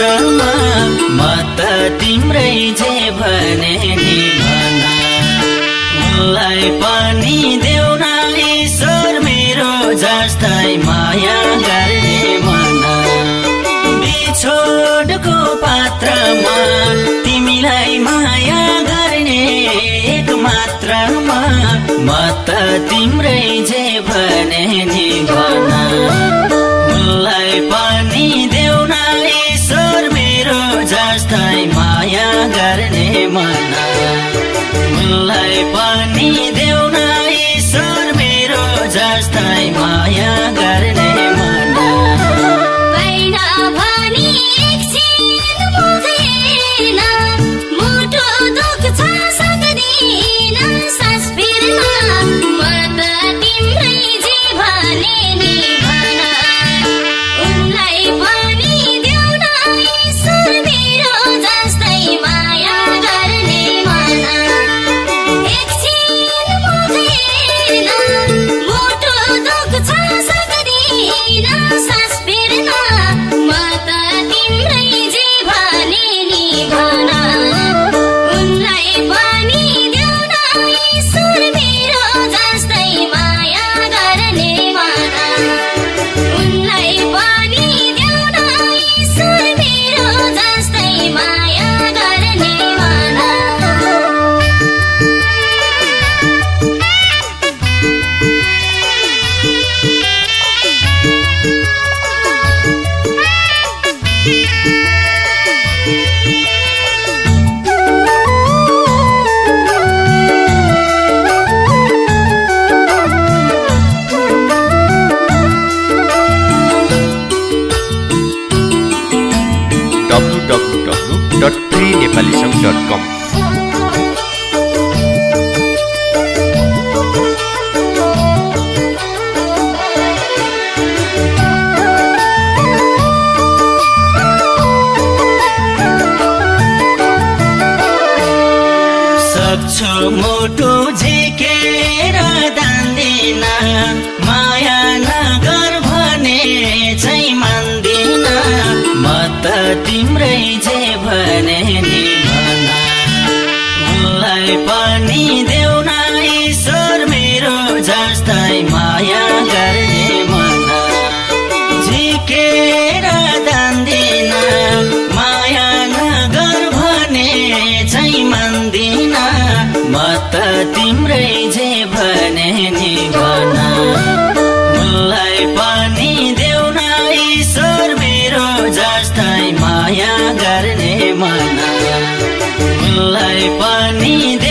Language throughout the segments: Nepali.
म त तिम्रै जे भने नि भना। मलाई पनि देउराली सर मेरो जस्तै माया गर्ने मना बिछोडको पात्रमा तिमीलाई माया गर्ने एक मात्रमा म त तिम्रै जे भने नि भना। に डट प्रि नेपाली सङ्घ डट कम। माया नगर भने चाहिँ तिम्रै जे भने नि उनलाई पनि देउन ईश्वर मेरो जस्तै माया गरे मना झिकेर दान्दिन माया नगर भने चाहिँ मान्दिन। म त तिम्रै मलाई पनि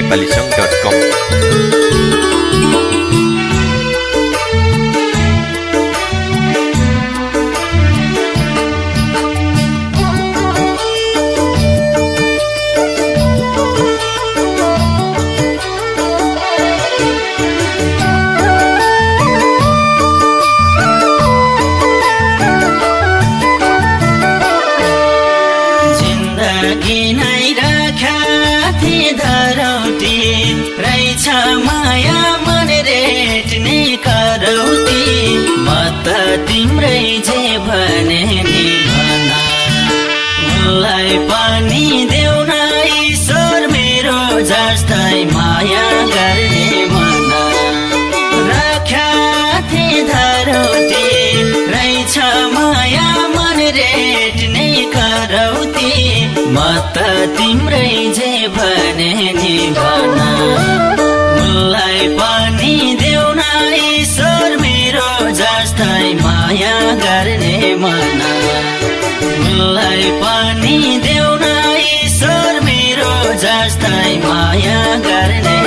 नेपाली सङ्घ डट कम पनि न ईश्वर मेरो जस्तै माया गर्ने मना राख्याथे धरौटी रहेछ माया मन रेट्ने करौती। म त तिम्रै जे भने नि भना। उनलाई पनि न ईश्वर मेरो जस्तै माया गर्ने मना उनलाई पनि माया करने